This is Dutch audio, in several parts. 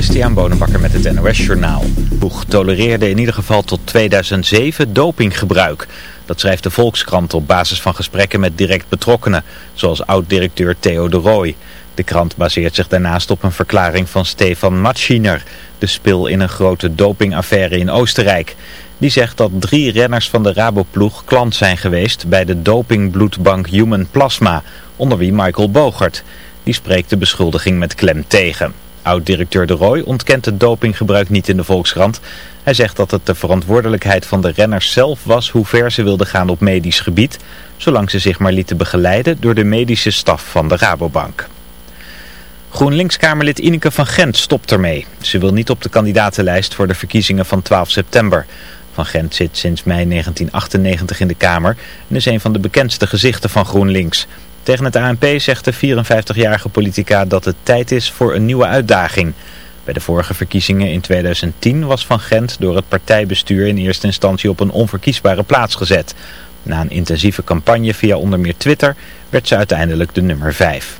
Christian Bonenbakker met het NOS Journaal. Boeg tolereerde in ieder geval tot 2007 dopinggebruik. Dat schrijft de Volkskrant op basis van gesprekken met direct betrokkenen, zoals oud-directeur Theo de Rooij. De krant baseert zich daarnaast op een verklaring van Stefan Matschiner, de spil in een grote dopingaffaire in Oostenrijk. Die zegt dat drie renners van de Raboploeg klant zijn geweest bij de dopingbloedbank Human Plasma, onder wie Michael Bogert. Die spreekt de beschuldiging met klem tegen. Oud-directeur De Roy ontkent het dopinggebruik niet in de Volkskrant. Hij zegt dat het de verantwoordelijkheid van de renners zelf was hoe ver ze wilden gaan op medisch gebied, zolang ze zich maar lieten begeleiden door de medische staf van de Rabobank. GroenLinks-Kamerlid Ineke van Gent stopt ermee. Ze wil niet op de kandidatenlijst voor de verkiezingen van 12 september. Van Gent zit sinds mei 1998 in de Kamer en is een van de bekendste gezichten van GroenLinks. Tegen het ANP zegt de 54-jarige politica dat het tijd is voor een nieuwe uitdaging. Bij de vorige verkiezingen in 2010 was Van Gent door het partijbestuur in eerste instantie op een onverkiesbare plaats gezet. Na een intensieve campagne via onder meer Twitter werd ze uiteindelijk de nummer 5.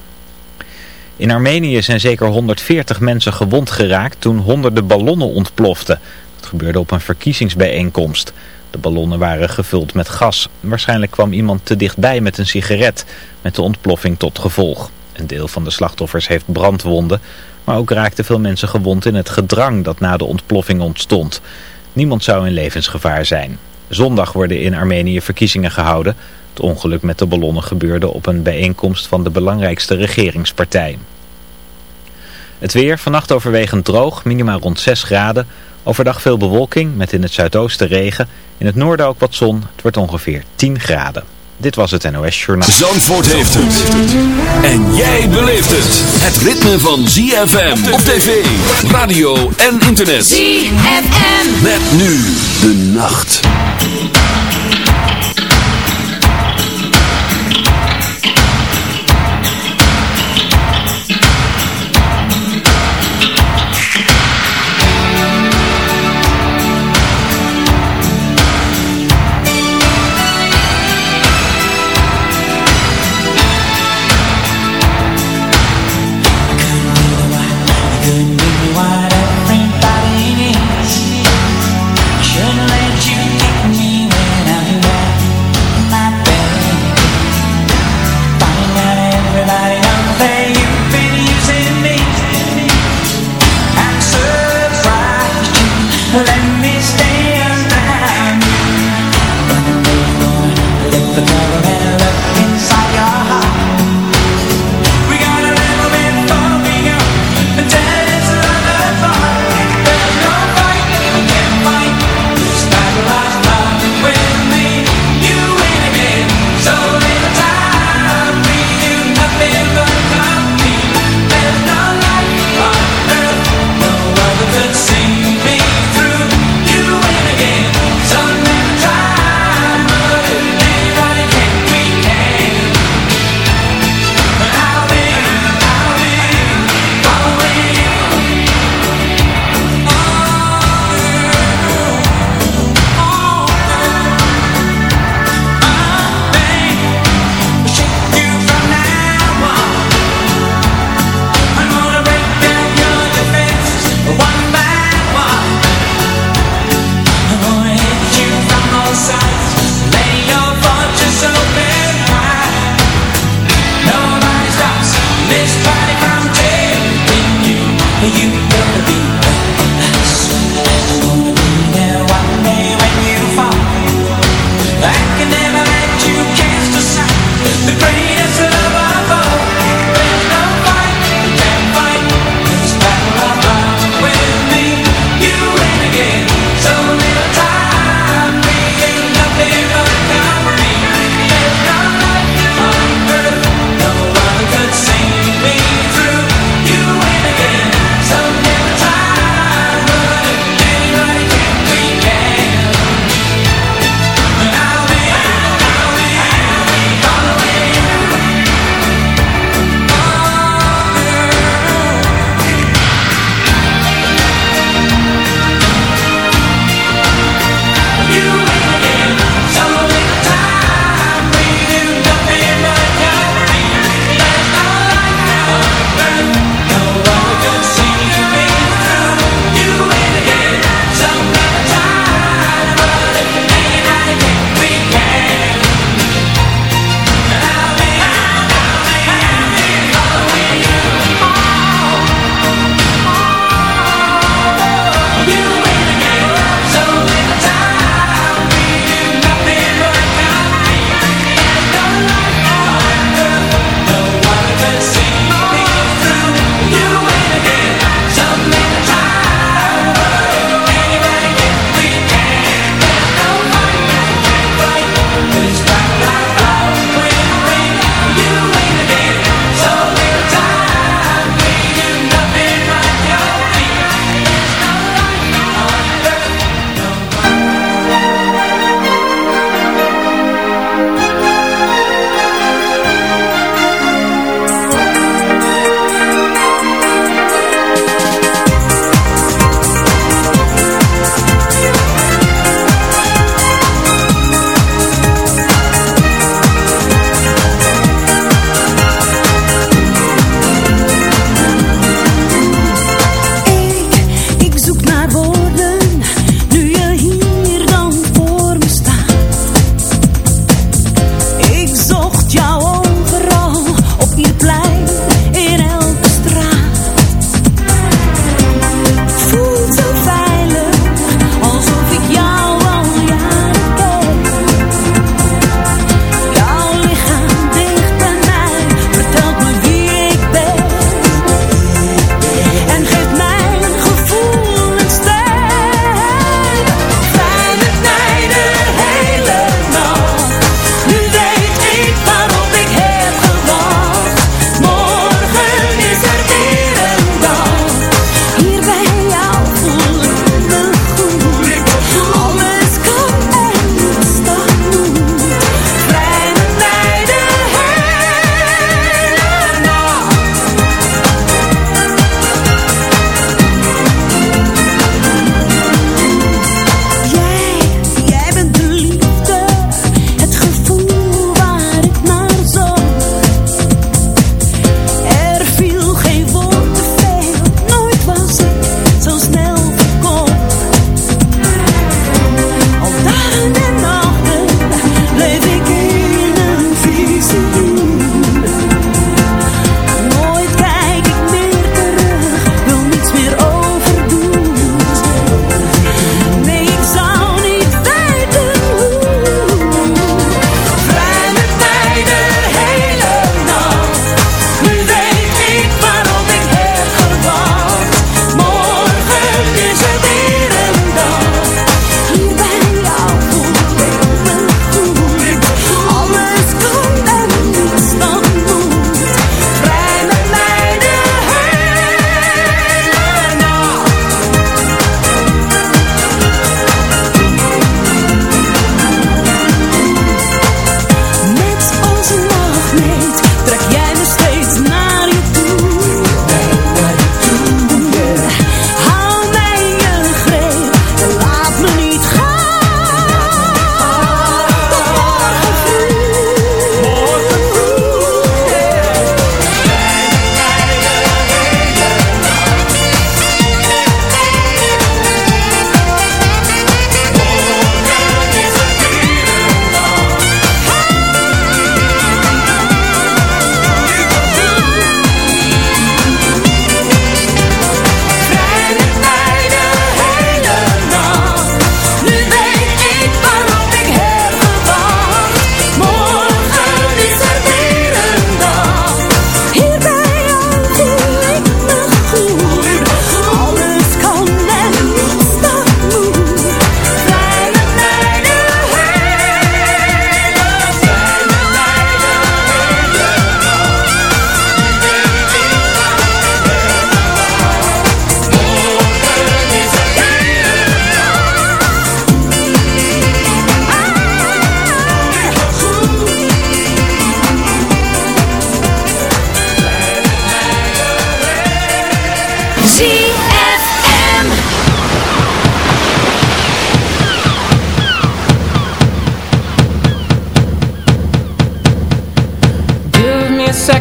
In Armenië zijn zeker 140 mensen gewond geraakt toen honderden ballonnen ontploften. Dat gebeurde op een verkiezingsbijeenkomst. De ballonnen waren gevuld met gas. Waarschijnlijk kwam iemand te dichtbij met een sigaret, met de ontploffing tot gevolg. Een deel van de slachtoffers heeft brandwonden, maar ook raakten veel mensen gewond in het gedrang dat na de ontploffing ontstond. Niemand zou in levensgevaar zijn. Zondag worden in Armenië verkiezingen gehouden. Het ongeluk met de ballonnen gebeurde op een bijeenkomst van de belangrijkste regeringspartij. Het weer, vannacht overwegend droog, minimaal rond 6 graden. Overdag veel bewolking, met in het zuidoosten regen. In het noorden ook wat zon. Het wordt ongeveer 10 graden. Dit was het NOS Journaal. Zandvoort heeft het. En jij beleeft het. Het ritme van ZFM op tv, radio en internet. ZFM. Met nu de nacht.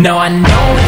Now I know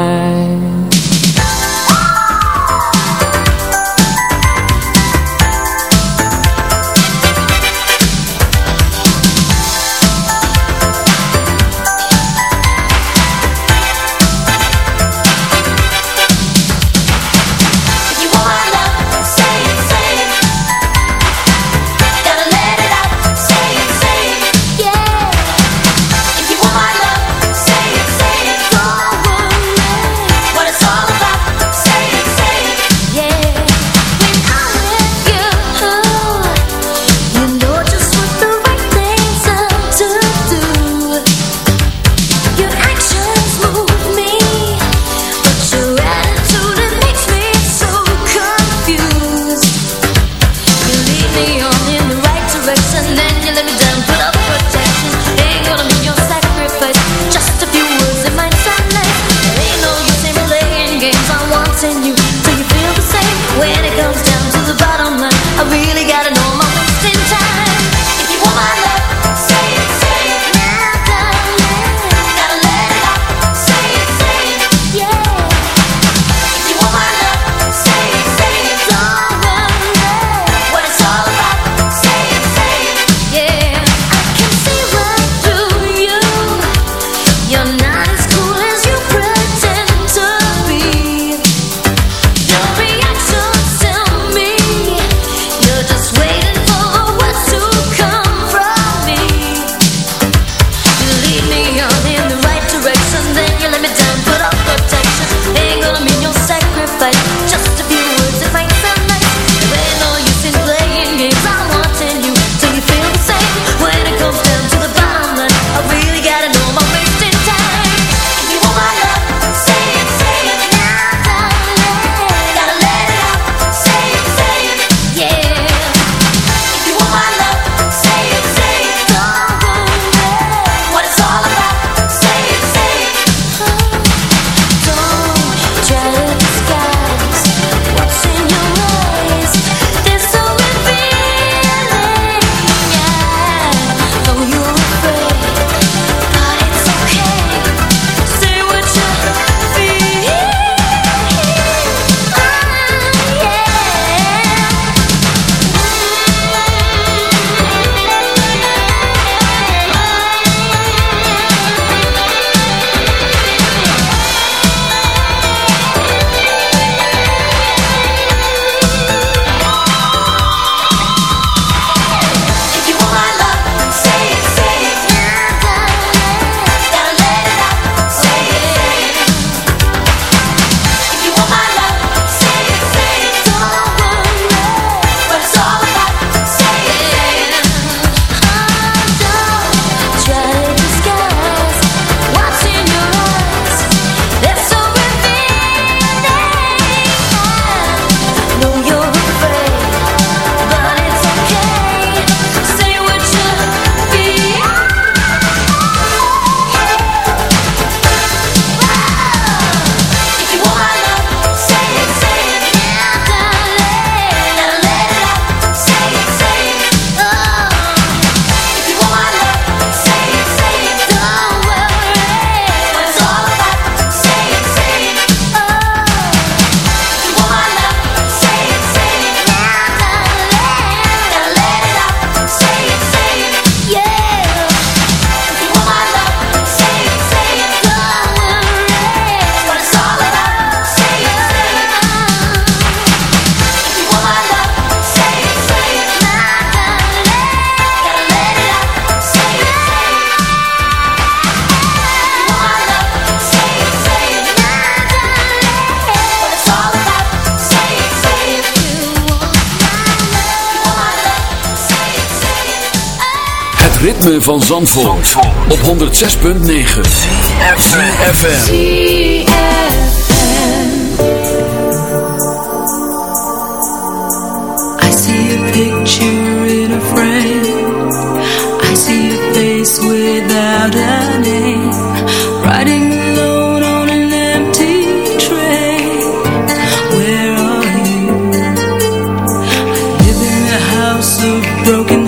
van Zandvoort, op 106.9 CFFM I see a picture in a frame. I see a face without a name. Riding alone on an empty train. Where are you? I live in a house of broken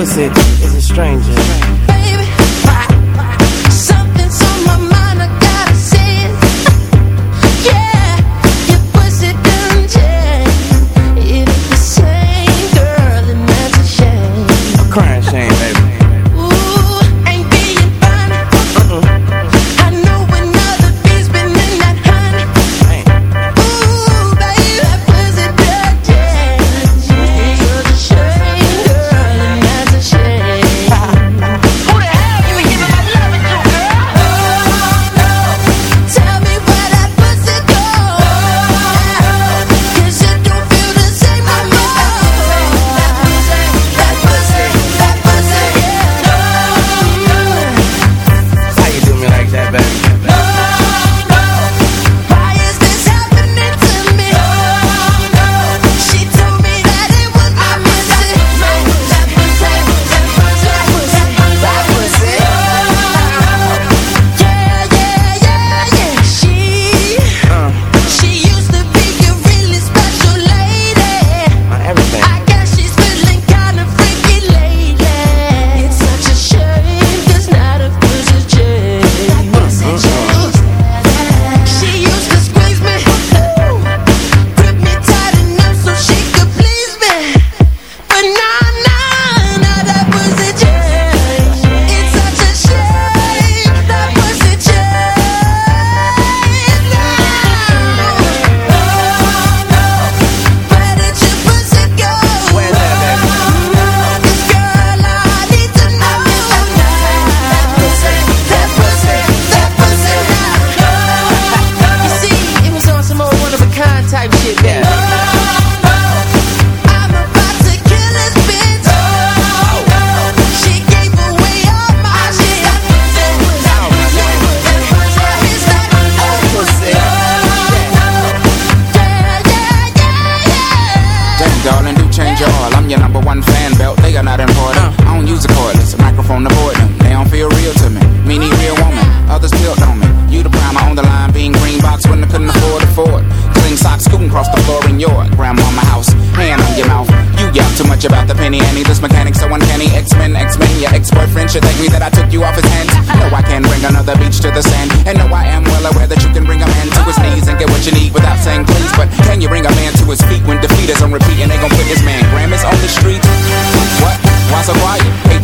pussy.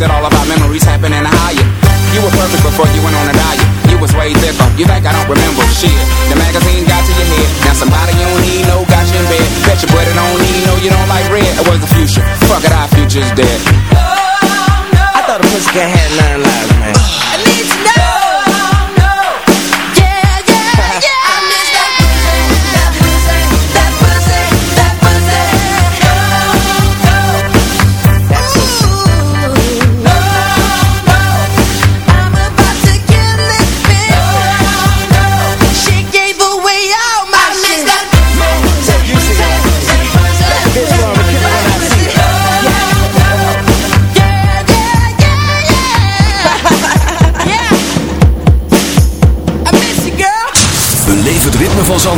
that all of our memories happen in a higher. You were perfect before you went on a diet. You was way different. You think I don't remember shit? The magazine got to your head. Now somebody you don't need no got you in bed. Bet your brother don't need no you don't like red. It was the future. Fuck it, our future's dead. Oh, no. I thought a pussycat had nine lives, man.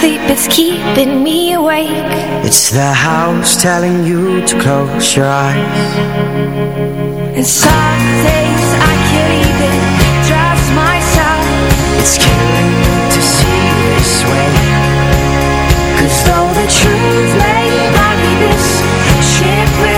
sleep, it's keeping me awake. It's the house telling you to close your eyes. And some days I can't even trust myself. It's killing me to see you this way. Cause though the truth may not be this, ship will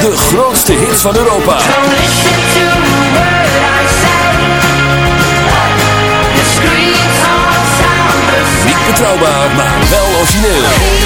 De grootste hit van Europa. Niet betrouwbaar, maar wel origineel.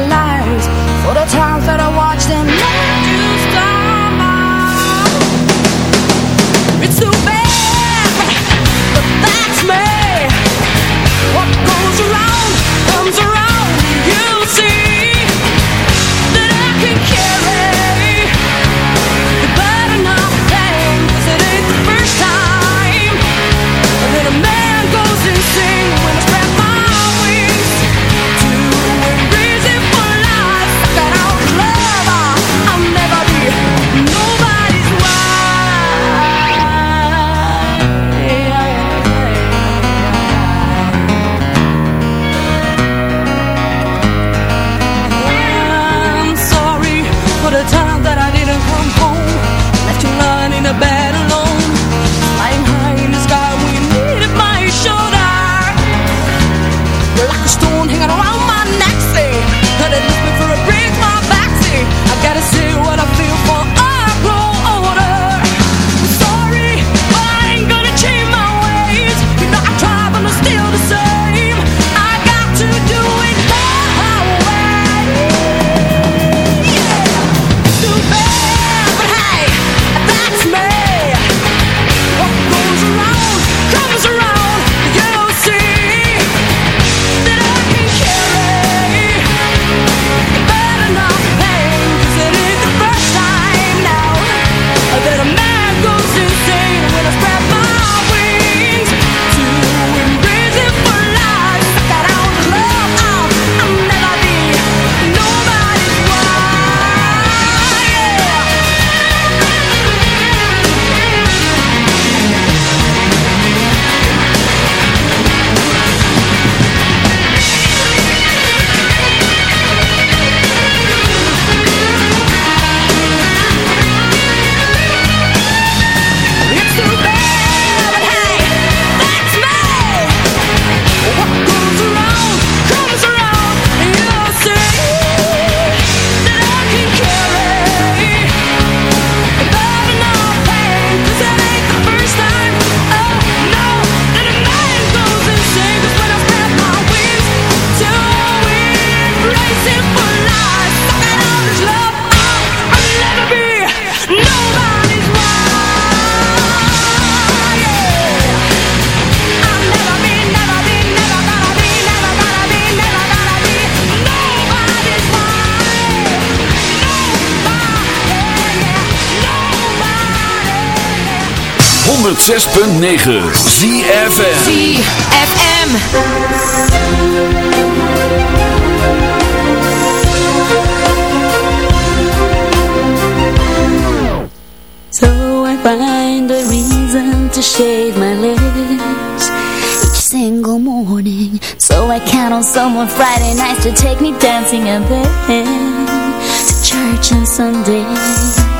For the times that I watched them. 106.9 ZFM ZFM So I find a reason to shave my lips Each single morning. So I count on someone Friday nights To take me dancing a bit To church on Sunday.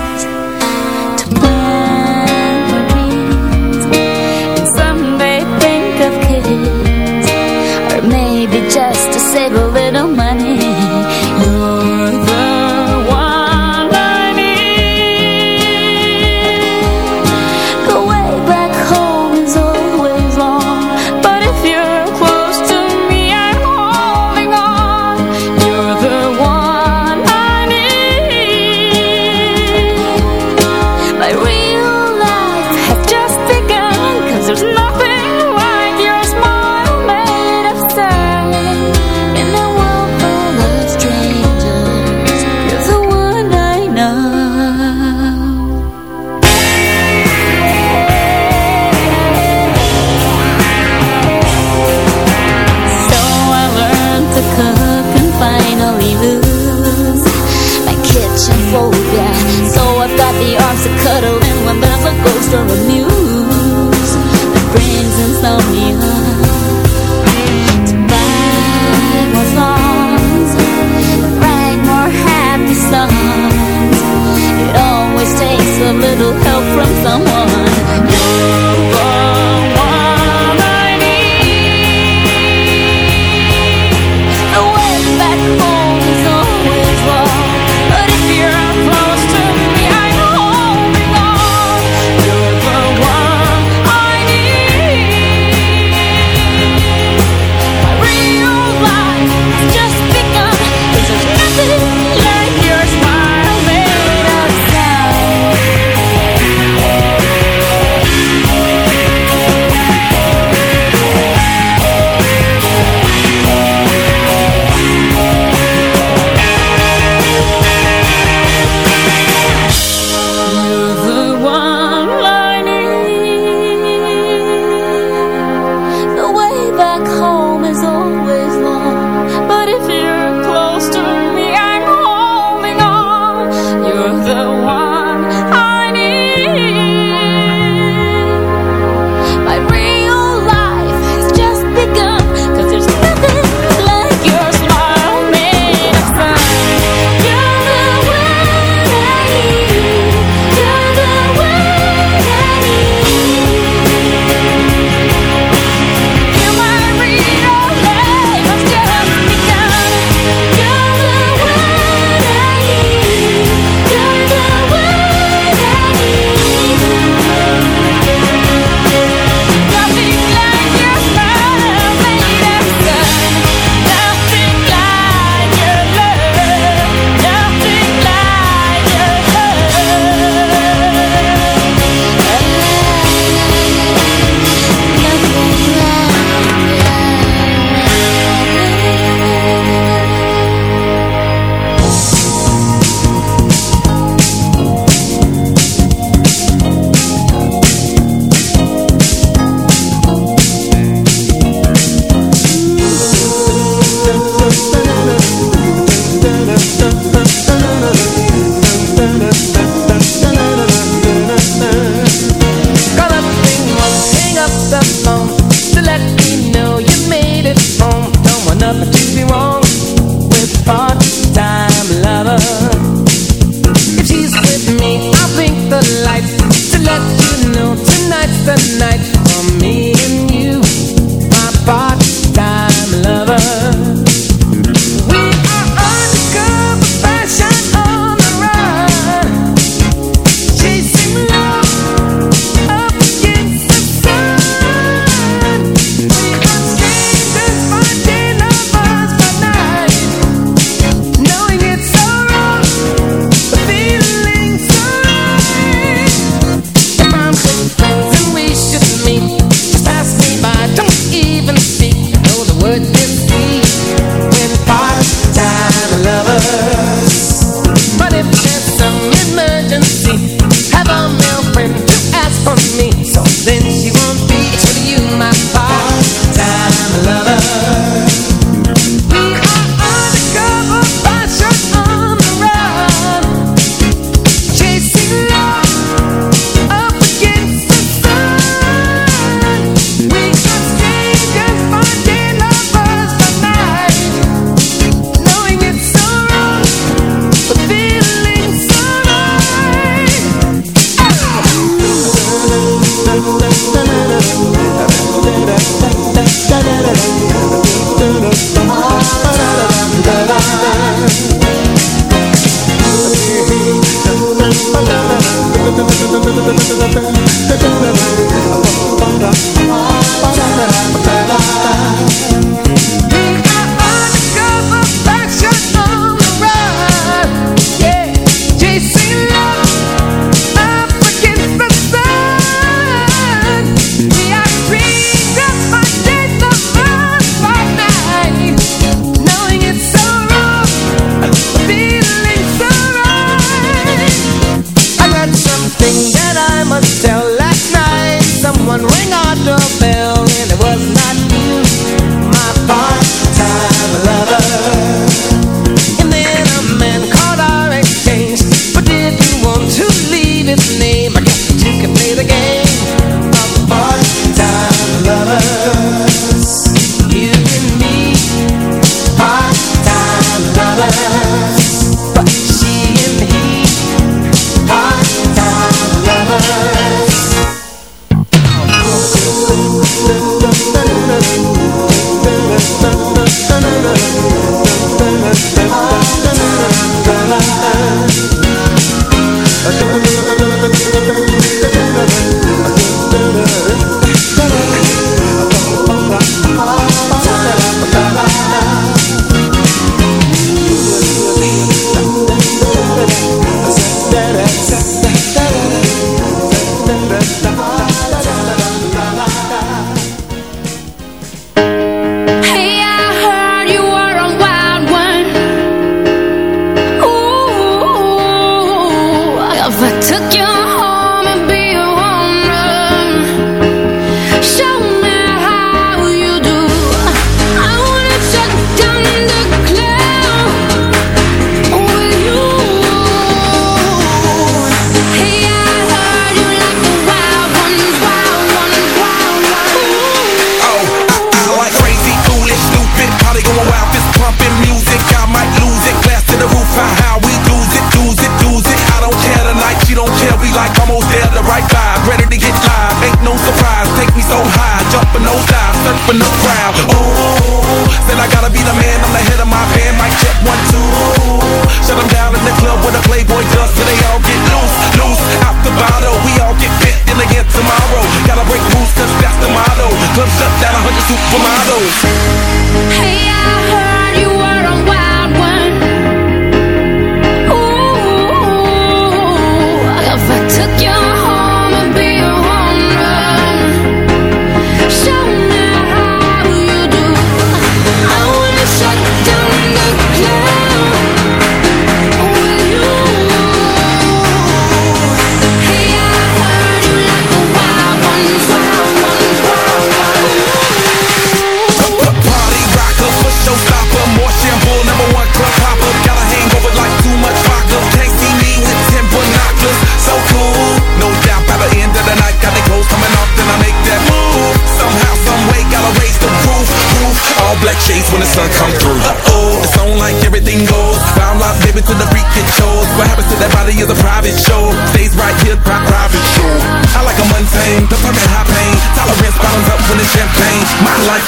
Shut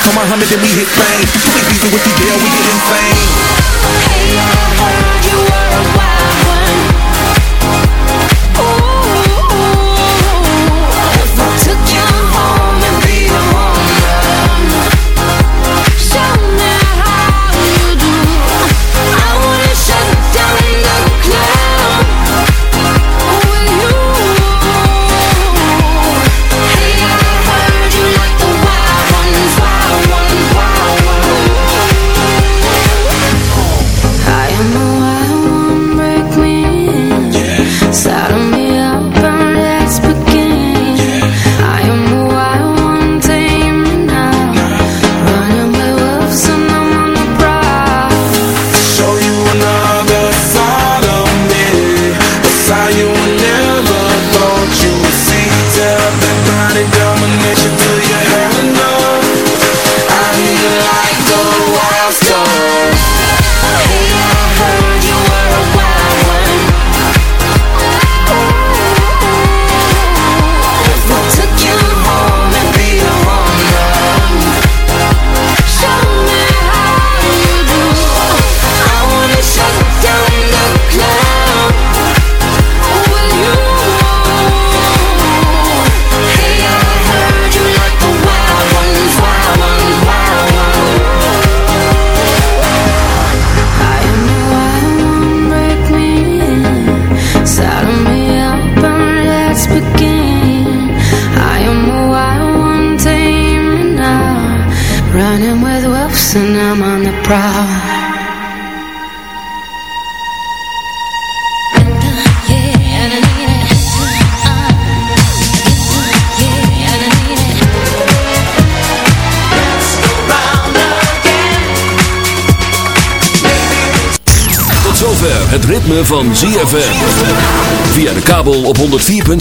Come on, Muhammad, then we hit fame. We beefing with the Fidel, we get insane.